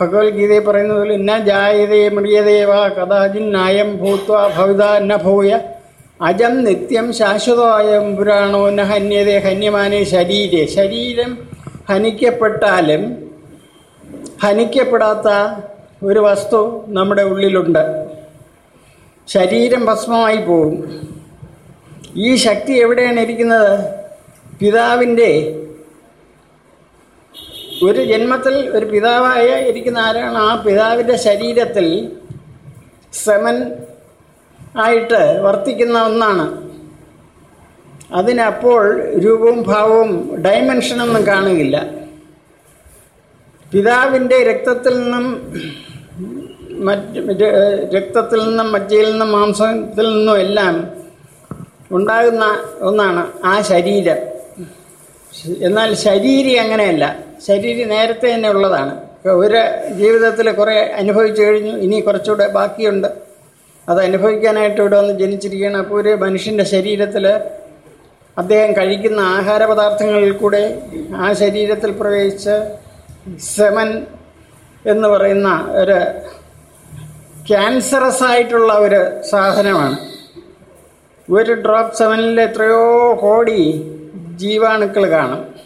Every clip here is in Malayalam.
ഭഗവത്ഗീതയിൽ പറയുന്നത് പോലെ ന ജായതേ മൃയതേവ കഥാചിൻ നായം ഭൂത്വ ഭവിത ന ഭൂയ അജം നിത്യം ശാശ്വതമായം പുരാണോ ന ഹന്യതേ ഹന്യമാനെ ശരീരെ. ശരീരം ഹനിക്കപ്പെട്ടാലും ഹനിക്കപ്പെടാത്ത ഒരു വസ്തു നമ്മുടെ ഉള്ളിലുണ്ട്. ശരീരം ഭസ്മമായി പോകും. ഈ ശക്തി എവിടെയാണ് ഇരിക്കുന്നത്? പിതാവിന്റെ ഒരു ജന്മത്തിൽ ഒരു പിതാവായ ഇരിക്കുന്ന ആരാണ്? ആ പിതാവിന്റെ ശരീരത്തിൽ സെമൻ ആയിട്ട് വർത്തിക്കുന്ന ഒന്നാണ്. അതിനപ്പോൾ രൂപവും ഭാവവും ഡയമെൻഷനൊന്നും കാണുകയില്ല. പിതാവിന്റെ രക്തത്തിൽ നിന്നും മറ്റ് രക്തത്തിൽ നിന്നും മജ്ജയിൽ നിന്നും മാംസത്തിൽ നിന്നും എല്ലാം ഉണ്ടാകുന്ന ഒന്നാണ് ആ ശരീരം. എന്നാൽ ശരീരി അങ്ങനെയല്ല. ശരീരി നേരത്തെ തന്നെ ഉള്ളതാണ്. ഒരു ജീവിതത്തിൽ കുറേ അനുഭവിച്ചു കഴിഞ്ഞു ഇനി കുറച്ചുകൂടെ ബാക്കിയുണ്ട്. അത് അനുഭവിക്കാനായിട്ട് ഇവിടെ വന്ന് ജനിച്ചിരിക്കുകയാണ്. അപ്പോൾ ഒരു മനുഷ്യന്റെ ശരീരത്തിൽ അദ്ദേഹം കഴിക്കുന്ന ആഹാര പദാർത്ഥങ്ങളിൽ കൂടെ ആ ശരീരത്തിൽ പ്രവേശിച്ച് സെമൻ എന്ന് പറയുന്ന ഒരു ക്യാൻസറസ് ആയിട്ടുള്ള ഒരു സാധനമാണ്. ഒരു ഡ്രോപ്പ് സെവനിൽ എത്രയോ കോടി ജീവാണുക്കൾ കാണും.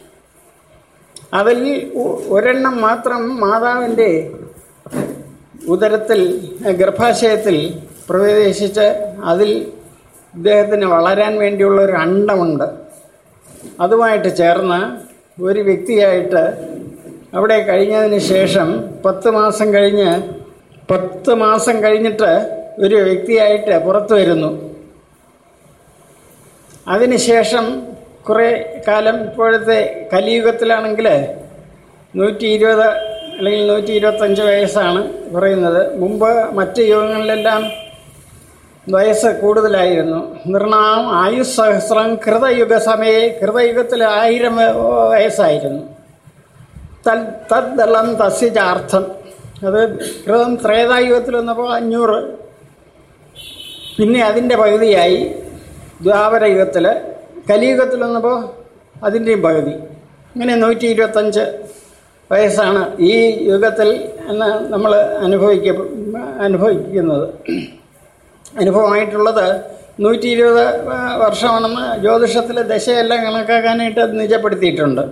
ഒ- ഒരെണ്ണം മാത്രം മാതാവിന്റെ ഉദരത്തിൽ ഗർഭാശയത്തിൽ പ്രവേശിച്ച് അതിൽ ഇദ്ദേഹത്തിന് വളരാൻ വേണ്ടിയുള്ള ഒരു അണ്ടമുണ്ട്. അതുമായിട്ട് ചേർന്ന് ഒരു വ്യക്തിയായിട്ട് അവിടെ കഴിഞ്ഞതിന് ശേഷം പത്ത് മാസം കഴിഞ്ഞ് പത്ത് മാസം കഴിഞ്ഞിട്ട് ഒരു വ്യക്തിയായിട്ട് പുറത്തു വരുന്നു. അതിനുശേഷം കുറേ കാലം ഇപ്പോഴത്തെ കലിയുഗത്തിലാണെങ്കിൽ നൂറ്റി ഇരുപത് അല്ലെങ്കിൽ നൂറ്റി ഇരുപത്തഞ്ച് വയസ്സാണ് പറയുന്നത്. മുമ്പ് മറ്റ് യുഗങ്ങളിലെല്ലാം വയസ്സ് കൂടുതലായിരുന്നു. നിർണാം ആയുസ് സഹസ്രം കൃതയുഗ സമയെ കൃതയുഗത്തിൽ ആയിരം വയസ്സായിരുന്നു. തൽ തദ്ദളം തസ്യജാർത്ഥം. അത് കൃതം ത്രേതായുഗത്തിൽ വന്നപ്പോൾ അഞ്ഞൂറ്. പിന്നെ അതിന്റെ പകുതിയായി ദ്വാപര യുഗത്തിൽ കലിയുഗത്തിൽ വന്നപ്പോൾ അതിന്റെയും പകുതി. ഇങ്ങനെ നൂറ്റി ഇരുപത്തഞ്ച് വയസ്സാണ് ഈ യുഗത്തിൽ നമ്മൾ അനുഭവിക്ക അനുഭവിക്കുന്നത്. അനുഭവമായിട്ടുള്ളത് നൂറ്റി ഇരുപത് വർഷമാണെന്ന് ജ്യോതിഷത്തിലെ ദശയെല്ലാം കണക്കാക്കാനായിട്ട് അത് നിജപ്പെടുത്തിയിട്ടുണ്ട്.